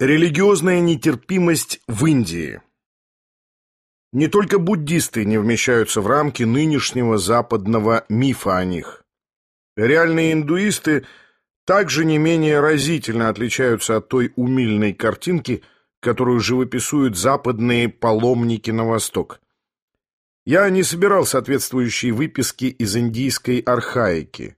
Религиозная нетерпимость в Индии Не только буддисты не вмещаются в рамки нынешнего западного мифа о них. Реальные индуисты также не менее разительно отличаются от той умильной картинки, которую живописуют западные паломники на восток. Я не собирал соответствующие выписки из индийской архаики.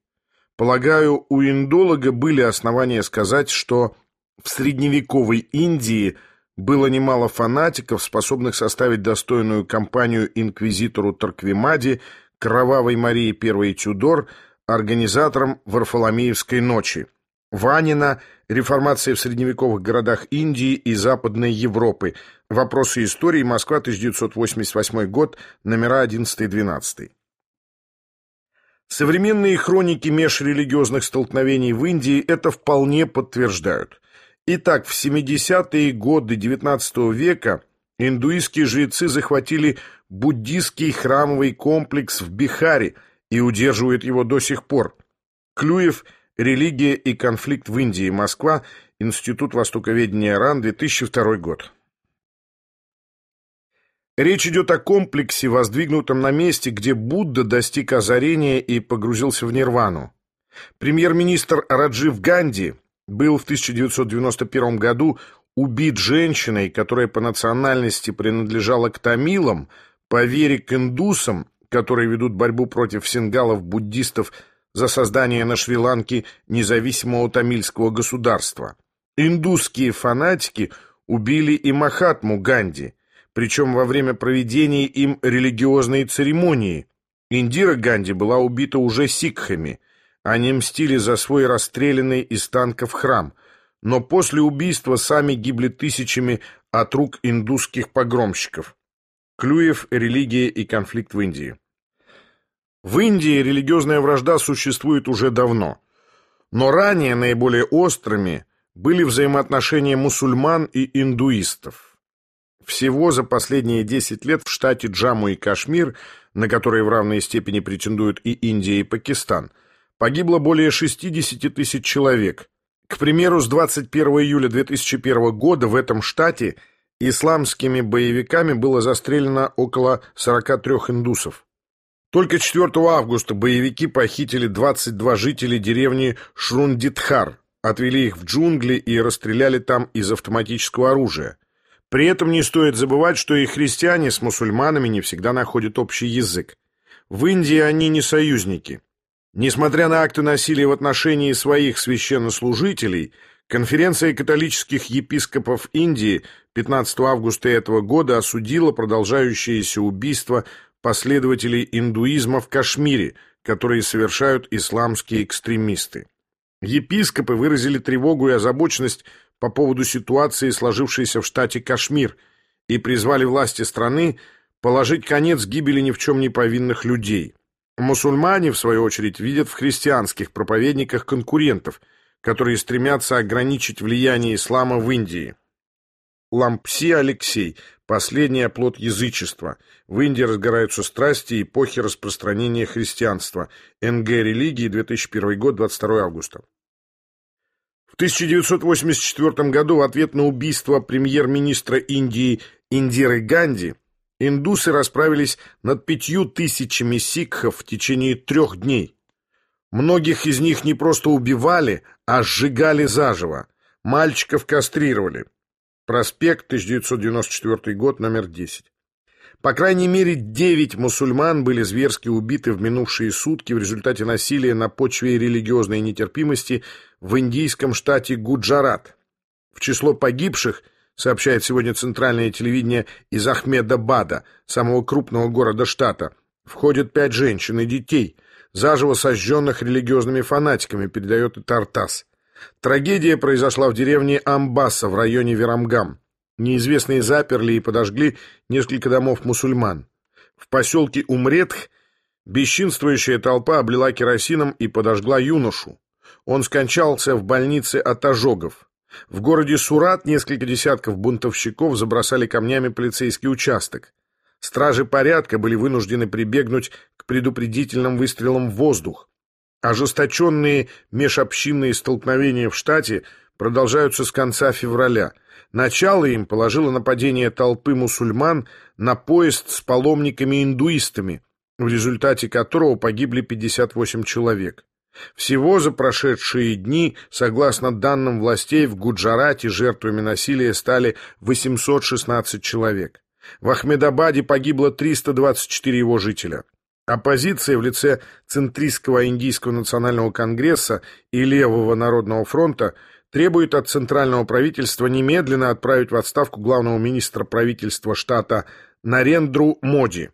Полагаю, у индолога были основания сказать, что в средневековой Индии было немало фанатиков, способных составить достойную компанию инквизитору Тарквимади, кровавой Марии I Тюдор, организатором Варфоломеевской ночи, Ванина, реформация в средневековых городах Индии и Западной Европы, вопросы истории, Москва, 1988 год, номера 11 и 12. Современные хроники межрелигиозных столкновений в Индии это вполне подтверждают. Итак, в 70-е годы XIX века индуистские жрецы захватили буддийский храмовый комплекс в Бихаре и удерживают его до сих пор. Клюев «Религия и конфликт в Индии. Москва. Институт востоковедения РАН. 2002 год». Речь идет о комплексе, воздвигнутом на месте, где Будда достиг озарения и погрузился в нирвану. Премьер-министр Раджив Ганди был в 1991 году убит женщиной, которая по национальности принадлежала к тамилам, по вере к индусам, которые ведут борьбу против сингалов-буддистов за создание на Шри-Ланке независимого тамильского государства. Индусские фанатики убили и Махатму Ганди, причем во время проведения им религиозной церемонии. Индира Ганди была убита уже сикхами – они мстили за свой расстрелянный из танков храм, но после убийства сами гибли тысячами от рук индусских погромщиков. Клюев «Религия и конфликт в Индии». В Индии религиозная вражда существует уже давно, но ранее наиболее острыми были взаимоотношения мусульман и индуистов. Всего за последние 10 лет в штате Джамму и Кашмир, на которые в равной степени претендуют и Индия, и Пакистан – погибло более 60 тысяч человек. К примеру, с 21 июля 2001 года в этом штате исламскими боевиками было застрелено около 43 индусов. Только 4 августа боевики похитили 22 жителей деревни Шрундитхар, отвели их в джунгли и расстреляли там из автоматического оружия. При этом не стоит забывать, что и христиане с мусульманами не всегда находят общий язык. В Индии они не союзники. Несмотря на акты насилия в отношении своих священнослужителей, конференция католических епископов Индии 15 августа этого года осудила продолжающееся убийство последователей индуизма в Кашмире, которые совершают исламские экстремисты. Епископы выразили тревогу и озабоченность по поводу ситуации, сложившейся в штате Кашмир, и призвали власти страны положить конец гибели ни в чем не повинных людей. Мусульмане, в свою очередь, видят в христианских проповедниках конкурентов, которые стремятся ограничить влияние ислама в Индии. Лампси Алексей. Последний оплот язычества. В Индии разгораются страсти эпохи распространения христианства. НГ религии, 2001 год, 22 августа. В 1984 году в ответ на убийство премьер-министра Индии Индиры Ганди Индусы расправились над пятью тысячами сикхов в течение трех дней. Многих из них не просто убивали, а сжигали заживо. Мальчиков кастрировали. Проспект, 1994 год, номер 10. По крайней мере, девять мусульман были зверски убиты в минувшие сутки в результате насилия на почве религиозной нетерпимости в индийском штате Гуджарат. В число погибших – сообщает сегодня центральное телевидение из Ахмедабада, самого крупного города штата. Входят пять женщин и детей, заживо сожженных религиозными фанатиками, передает Тартас. Трагедия произошла в деревне Амбаса в районе Верамгам. Неизвестные заперли и подожгли несколько домов мусульман. В поселке Умретх бесчинствующая толпа облила керосином и подожгла юношу. Он скончался в больнице от ожогов. В городе Сурат несколько десятков бунтовщиков забросали камнями полицейский участок. Стражи порядка были вынуждены прибегнуть к предупредительным выстрелам в воздух. Ожесточенные межобщинные столкновения в штате продолжаются с конца февраля. Начало им положило нападение толпы мусульман на поезд с паломниками-индуистами, в результате которого погибли 58 человек. Всего за прошедшие дни, согласно данным властей, в Гуджарате жертвами насилия стали 816 человек. В Ахмедабаде погибло 324 его жителя. Оппозиция в лице Центристского Индийского национального конгресса и Левого народного фронта требует от центрального правительства немедленно отправить в отставку главного министра правительства штата Нарендру Моди.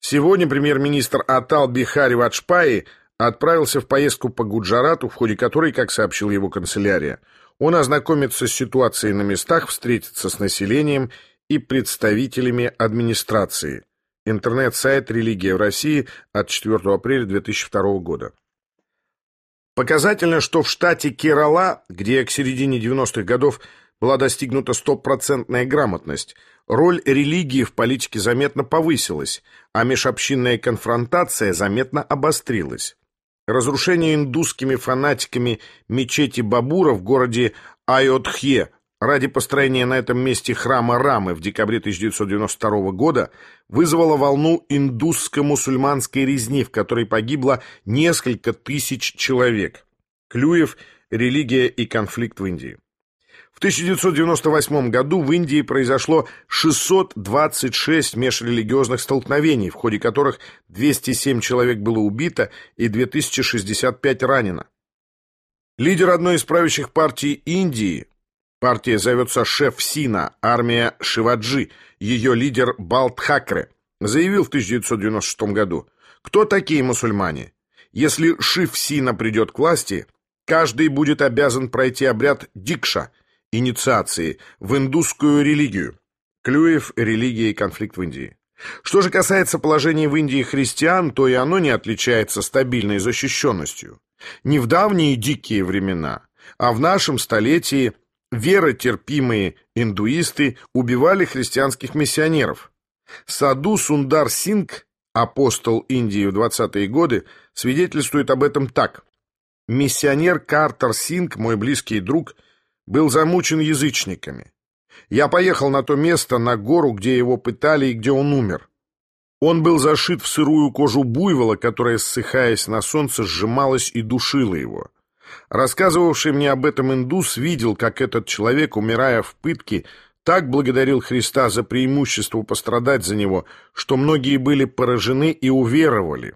Сегодня премьер-министр Атал Бихари Ваджпаи отправился в поездку по Гуджарату, в ходе которой, как сообщила его канцелярия, он ознакомится с ситуацией на местах, встретится с населением и представителями администрации. Интернет-сайт «Религия в России» от 4 апреля 2002 года. Показательно, что в штате Керала, где к середине 90-х годов была достигнута стопроцентная грамотность, роль религии в политике заметно повысилась, а межобщинная конфронтация заметно обострилась. Разрушение индусскими фанатиками мечети Бабура в городе Айотхе ради построения на этом месте храма Рамы в декабре 1992 года вызвало волну индусско-мусульманской резни, в которой погибло несколько тысяч человек. Клюев «Религия и конфликт в Индии». В 1998 году в Индии произошло 626 межрелигиозных столкновений, в ходе которых 207 человек было убито и 2065 ранено. Лидер одной из правящих партий Индии, партия зовется Шеф Сина, армия Шиваджи, ее лидер Балтхакре, заявил в 1996 году, кто такие мусульмане? Если Шив Сина придет к власти, каждый будет обязан пройти обряд Дикша – инициации в индусскую религию. Клюев «Религия и конфликт в Индии». Что же касается положения в Индии христиан, то и оно не отличается стабильной защищенностью. Не в давние дикие времена, а в нашем столетии веротерпимые индуисты убивали христианских миссионеров. Саду Сундар Синг, апостол Индии в 20-е годы, свидетельствует об этом так. «Миссионер Картер Синг, мой близкий друг, — был замучен язычниками. Я поехал на то место, на гору, где его пытали и где он умер. Он был зашит в сырую кожу буйвола, которая, ссыхаясь на солнце, сжималась и душила его. Рассказывавший мне об этом индус видел, как этот человек, умирая в пытке, так благодарил Христа за преимущество пострадать за него, что многие были поражены и уверовали.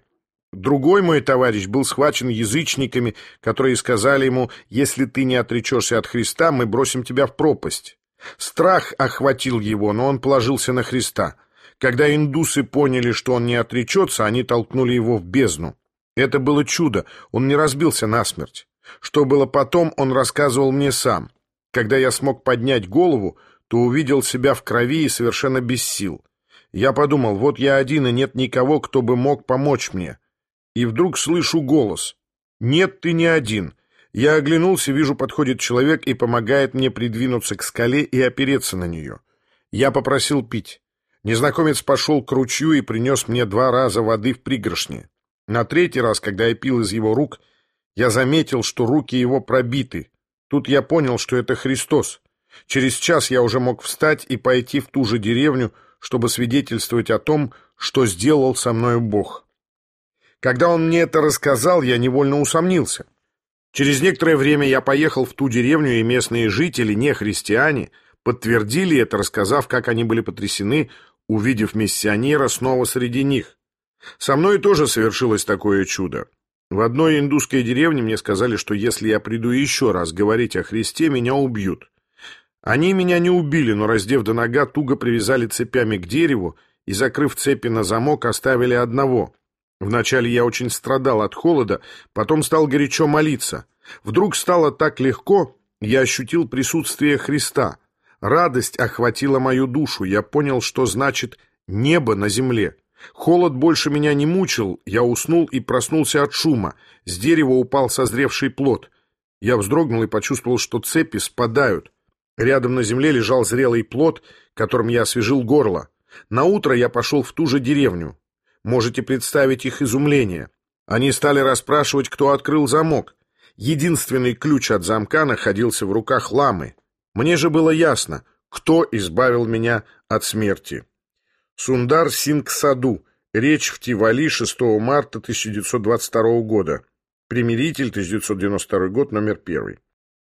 Другой мой товарищ был схвачен язычниками, которые сказали ему, «Если ты не отречешься от Христа, мы бросим тебя в пропасть». Страх охватил его, но он положился на Христа. Когда индусы поняли, что он не отречется, они толкнули его в бездну. Это было чудо, он не разбился насмерть. Что было потом, он рассказывал мне сам. Когда я смог поднять голову, то увидел себя в крови и совершенно без сил. Я подумал, вот я один, и нет никого, кто бы мог помочь мне и вдруг слышу голос. «Нет, ты не один». Я оглянулся, вижу, подходит человек и помогает мне придвинуться к скале и опереться на нее. Я попросил пить. Незнакомец пошел к ручью и принес мне два раза воды в пригоршне. На третий раз, когда я пил из его рук, я заметил, что руки его пробиты. Тут я понял, что это Христос. Через час я уже мог встать и пойти в ту же деревню, чтобы свидетельствовать о том, что сделал со мною Бог. Когда он мне это рассказал, я невольно усомнился. Через некоторое время я поехал в ту деревню, и местные жители, не христиане, подтвердили это, рассказав, как они были потрясены, увидев миссионера снова среди них. Со мной тоже совершилось такое чудо. В одной индусской деревне мне сказали, что если я приду еще раз говорить о Христе, меня убьют. Они меня не убили, но, раздев до нога, туго привязали цепями к дереву и, закрыв цепи на замок, оставили одного. Вначале я очень страдал от холода, потом стал горячо молиться. Вдруг стало так легко, я ощутил присутствие Христа. Радость охватила мою душу, я понял, что значит «небо на земле». Холод больше меня не мучил, я уснул и проснулся от шума. С дерева упал созревший плод. Я вздрогнул и почувствовал, что цепи спадают. Рядом на земле лежал зрелый плод, которым я освежил горло. На утро я пошел в ту же деревню. Можете представить их изумление. Они стали расспрашивать, кто открыл замок. Единственный ключ от замка находился в руках ламы. Мне же было ясно, кто избавил меня от смерти. Сундар Синг Саду. Речь в Тивали 6 марта 1922 года. Примиритель, 1992 год, номер первый.